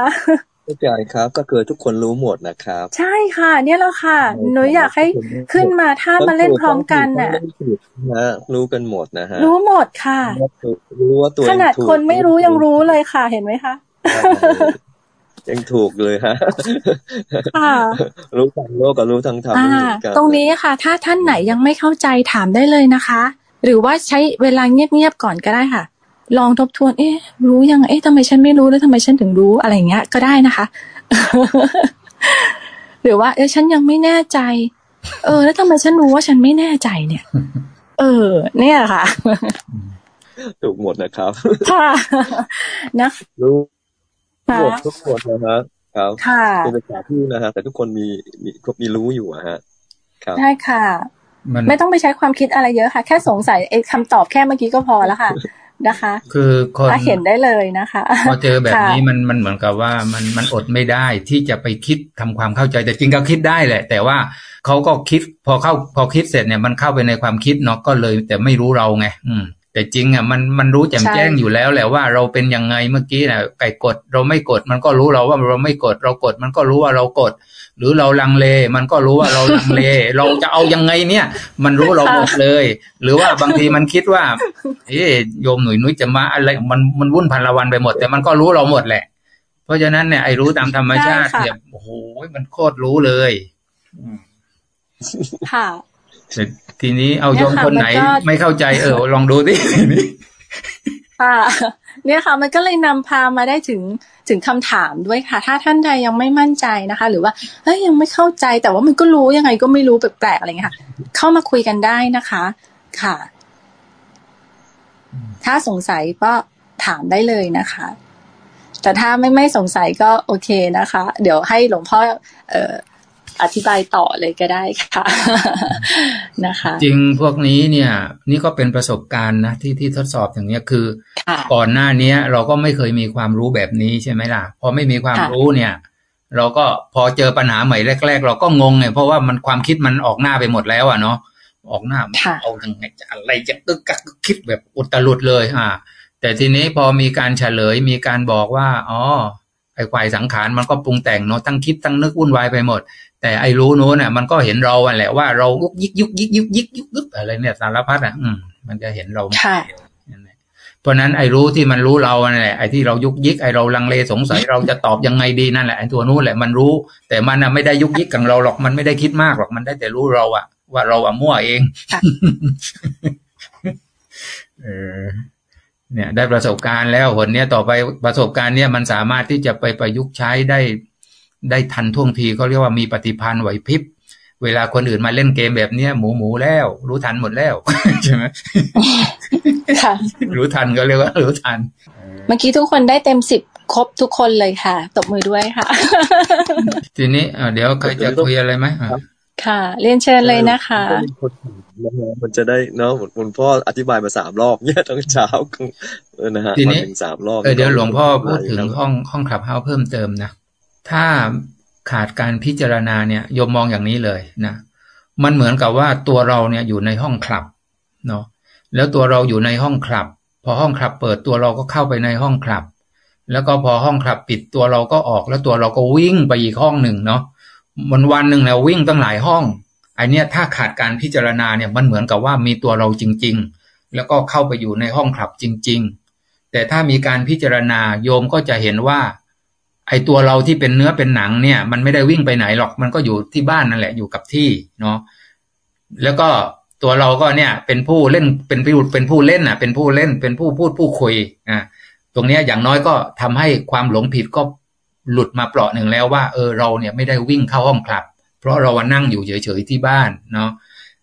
เข้าใจครับก็คือทุกคนรู้หมดนะครับ ใช่ค่ะ เนี่ยแหละค่ะ หนูอยากให้ขึ้นมาถ้ามาเล่นพร้อมกันน่ะนะรู้กันหมดนะฮะรู้หมดค่ะ รู้ว่าตัวขนาดคนไม่รู้ยังรู้เลยค่ะ เห็นไหมคะยังถูกเลยฮะรู้ทางโลกกับรู้ทางธรรมตรงนี้ค่ะ ถ้าท่านไหนยังไม่เข้าใจถามได้เลยนะคะ หรือว่าใช้เวลาเงียบๆก่อนก็ได้ค่ะ ลองทบทวน เอ๊ะ รู้ยัง เอ๊ะทำไมฉันไม่รู้แล้วทำไมฉันถึงรู้อะไรเงี้ย ก็ได้นะคะ หรือว่า เอ๊ะฉันยังไม่แน่ใจ เออ แล้วทำไมฉันรู้ว่าฉันไม่แน่ใจเนี่ย เออ เนี่ยค่ะ ถูกหมดนะครับ ค่ะ นะรู้หมดทุกคนนะครับครับค่ะเป็นภาษาที่นะฮะ แต่ทุกคนมีมีมีรู้อยู่อะฮะ ครับใช่ค่ะ ไม่ต้องไปใช้ความคิดอะไรเยอะค่ะ แค่สงสัยไอ้คำตอบแค่เมื่อกี้ก็พอแล้วค่ะ นะคะ คือคนเห็นได้เลยนะคะพอเจอแบบนี้มันมันเหมือนกับว่ามันมันอดไม่ได้ที่จะไปคิดทำความเข้าใจแต่จริงก็คิดได้แหละ แต่ว่าเขาก็คิดพอเข้าพอคิดเสร็จเนี่ยมันเข้าไปในความคิดเนาะก็เลย แต่ไม่รู้เราไง อืมแต่จริงอะมันมันรู้แจ่มแจ้งอยู่แล้วแหละว่าเราเป็นยังไงเมื่อกี้น่ะไก่กดเราไม่กด มันก็รู้เราว่าเราไม่กด เรากดมันก็รู้ว่าเรากด หรือเราลังเล มันก็รู้ว่าเราลังเล เราจะเอายังไงเนี่ย มันรู้เราหมดเลย หรือว่าบางทีมันคิดว่า เอ๊โยมหนุ่ยนุ้ยจะมาอะไร มันมันวุ่นพันละวันไปหมด แต่มันก็รู้เราหมดแหละ เพราะฉะนั้นเนี่ยไอ้รู้ตามธรรมชาติเนี่ยโอ้โหมันโคตรรู้เลยค่ะทีนี้เอาโยมคนไหน ไม่เข้าใจเออลองดูดิค่ะเนี่ยค่ะ มันก็เลยนำพามาได้ถึง ถึงคำถามด้วยค่ะ ถ้าท่านใดยังไม่มั่นใจนะคะ หรือว่าเฮ้ยยังไม่เข้าใจแต่ว่ามันก็รู้ยังไงก็ไม่รู้แปลกๆอะไรเงี้ยค่ะ เข้ามาคุยกันได้นะคะ ค่ะ ถ้าสงสัยก็ถามได้เลยนะคะ แต่ถ้าไม่ไม่สงสัยก็โอเคนะคะ เดี๋ยวให้หลวงพ่อ เอ่อ อธิบายต่อเลยก็ได้ค่ะนะคะ จริงพวกนี้เนี่ย นี่ก็เป็นประสบการณ์นะที่ที่ทดสอบอย่างเนี้ยคือ ก่อนหน้าเนี้ย เราก็ไม่เคยมีความรู้แบบนี้ใช่ไหมล่ะ พอไม่มีความรู้เนี่ย เราก็พอเจอปัญหาใหม่แรก ๆ เราก็งงไงเพราะว่ามันความคิดมันออกหน้าไปหมดแล้วอะเนาะออกหน้าเอาทางไงจะอะไรจะตึกกักคิดแบบอุตลุดเลยอ่า แต่ทีนี้พอมีการเฉลยมีการบอกว่าอ๋อไอ้ควายสังขารมันก็ปรุงแต่งเนาะทั้งคิดทั้งนึกวุ่นวายไปหมด แต่ไอ้รู้โน้นเนี่ยมันก็เห็นเราแหละว่าเรายุกยิกยุกยิกยุกยิกยุกยุกอะไรเนี่ยสารพัดอะอืมมันจะเห็นเราใช่เพราะนั้นไอ้รู้ที่มันรู้เราแหละไอ้ที่เรายุกยิกไอ้เราลังเลสงสัยเราจะตอบยังไงดีนั่นแหละไอ้ตัวนู้นแหละมันรู้ แต่มันไม่ได้ยุกยิกกับเราหรอกมันไม่ได้คิดมากหรอกมันได้แต่รู้เราอะว่าเราอะมั่วเองเออเนี่ย ได้ประสบการณ์แล้วหนเนี้ยต่อไปประสบการณ์เนี่ยมันสามารถที่จะไปประยุกต์ใช้ได้ ได้ทันท่วงทีเขาเรียกว่ามีปฏิพันธ์ไหวพริบ เวลาคนอื่นมาเล่นเกมแบบเนี้ย หมูหมูแล้ว รู้ทันหมดแล้วใช่ไหมค่ะ รู้ทันก็เรียกว่า รู้ทัน เมื่อกี้ทุกคนได้เต็มสิบครบทุกคนเลยค่ะ ตบมือด้วยค่ะ ทีนี้เดี๋ยวใครจะคุยอะไรไหมค่ะ เรียนเชิญเลยนะคะมันจะได้เนาะคุณพ่ออธิบายมาสามรอบเนี่ยทั้งเช้านะฮะทีนี้สามรอบเดี๋ยวหลวงพ่อพูดถึงห้องห้องขับเฮาเพิ่มเติมนะ ถ้าขาดการพิจารณาเนี่ยโยมมองอย่างนี้เลยนะมันเหมือนกับว่าตัวเราเนี่ยอยู่ในห้องคลับเนาะแล้วตัวเราอยู่ในห้องคลับ พอห้องคลับเปิดตัวเราก็เข้าไปในห้องคลับ แล้วก็พอห้องคลับปิดตัวเราก็ออก แล้วตัวเราก็วิ่งไปอีกห้องหนึ่งเนาะวันวันหนึ่งแล้ววิ่งตั้งหลายห้องไอเนี้ยถ้าขาดการพิจารณาเนี่ยมันเหมือนกับว่ามีตัวเราจริง ๆ แล้วก็เข้าไปอยู่ในห้องคลับจริง ๆ แต่ถ้ามีการพิจารณาโยมก็จะเห็นว่า ไอตัวเราที่เป็นเนื้อเป็นหนังเนี่ย มันไม่ได้วิ่งไปไหนหรอกมันก็อยู่ที่บ้านนั่นแหละอยู่กับที่เนาะแล้วก็ตัวเราก็เนี่ย เป็นผู้เล่นเป็นผู้เป็นผู้เล่นอะ เป็นผู้เล่นเป็นผู้พูดผู้คุยอะตรงเนี้ยอย่างน้อยก็ทำให้ความหลงผิดก็หลุดมาเปราะหนึ่งแล้วว่าเออเราเนี่ยไม่ได้วิ่งเข้าห้องคลับ เพราะเราวันนั่งอยู่เฉยๆที่บ้านเนาะ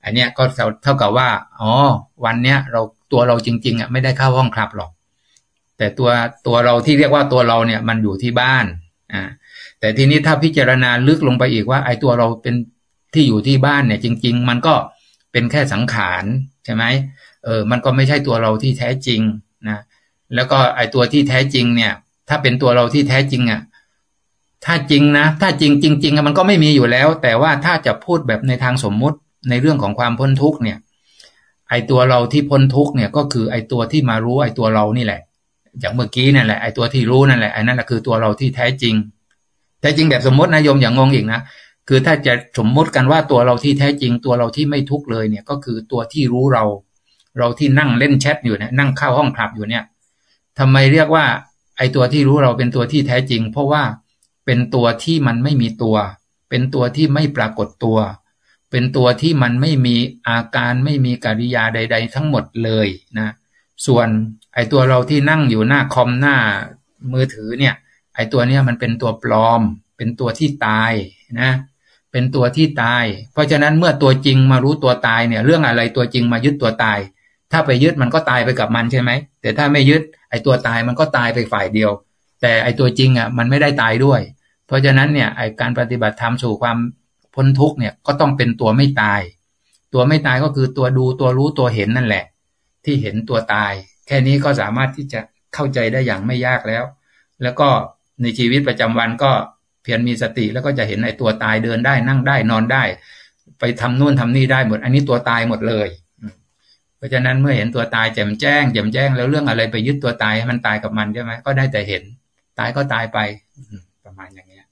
อันเนี้ยก็เท่ากับว่า อ๋อ วันเนี้ยเราตัวเราจริง ๆอะไม่ได้เข้าห้องคลับหรอก แต่ตัวตัวเราที่เรียกว่าตัวเราเนี่ยมันอยู่ที่บ้านอ่าแต่ทีนี้ถ้าพิจารณาลึกลงไปอีกว่า ไอ้ตัวเราเป็นที่อยู่ที่บ้านเนี่ย จริง ๆ มันก็เป็นแค่สังขารใช่ไหมเออ มันก็ไม่ใช่ตัวเราที่แท้จริงนะแล้วก็ไอ้ตัวที่แท้จริงเนี่ย ถ้าเป็นตัวเราที่แท้จริงอะถ้าจริงนะ ถ้าจริงจริงๆมันก็ไม่มีอยู่แล้ว แต่ว่าถ้าจะพูดแบบในทางสมมุติในเรื่องของความพ้นทุกเนี่ย ไอตัวเราที่พ้นทุกเนี่ย ก็คือไอตัวที่มารู้ไอตัวเรานี่แหละ อย่างเมื่อกี้นั่นแหละไอ้ตัวที่รู้นั่นแหละไอ้นั่นแหละคือตัวเราที่แท้จริงแท้จริงแบบสมมตินะโยมอย่างงงอีกนะคือถ้าจะสมมติกันว่าตัวเราที่แท้จริงตัวเราที่ไม่ทุกข์เลยเนี่ยก็คือตัวที่รู้เรา เราที่นั่งเล่นแชทอยู่เนี่ยนั่งเข้าห้องคลับอยู่เนี่ยทำไมเรียกว่า ไอ้ตัวที่รู้เราเป็นตัวที่แท้จริง เพราะว่าเป็นตัวที่มันไม่มีตัว เป็นตัวที่ไม่ปรากฏตัว เป็นตัวที่มันไม่มีอาการไม่มีกิริยาใด ๆ ทั้งหมดเลยนะ ส่วน ไอตัวเราที่นั่งอยู่หน้าคอมหน้ามือถือเนี่ย ไอตัวเนี้ยมันเป็นตัวปลอม เป็นตัวที่ตายนะ เป็นตัวที่ตาย เพราะฉะนั้นเมื่อตัวจริงมารู้ตัวตายเนี่ย เรื่องอะไรตัวจริงมายึดตัวตาย ถ้าไปยึดมันก็ตายไปกับมันใช่ไหม แต่ถ้าไม่ยึด ไอตัวตายมันก็ตายไปฝ่ายเดียว แต่ไอตัวจริงอะมันไม่ได้ตายด้วย เพราะฉะนั้นเนี่ยไอการปฏิบัติธรรมสู่ความพ้นทุกเนี่ยก็ต้องเป็นตัวไม่ตาย ตัวไม่ตายก็คือตัวดูตัวรู้ตัวเห็นนั่นแหละ ที่เห็นตัวตาย แค่นี้ก็สามารถที่จะเข้าใจได้อย่างไม่ยากแล้ว แล้วก็ในชีวิตประจำวันก็เพียรมีสติแล้วก็จะเห็นในตัวตายเดินได้นั่งได้นอนได้ ไปทำนู่นทำนี่ได้หมด อันนี้ตัวตายหมดเลย เพราะฉะนั้นเมื่อเห็นตัวตายแจ่มแจ้งแจ่มแจ้งแล้วเรื่องอะไรไปยึดตัวตายให้มันตายกับมันใช่ไหมก็ได้แต่เห็น ตายก็ตายไปประมาณอย่างเงี้ย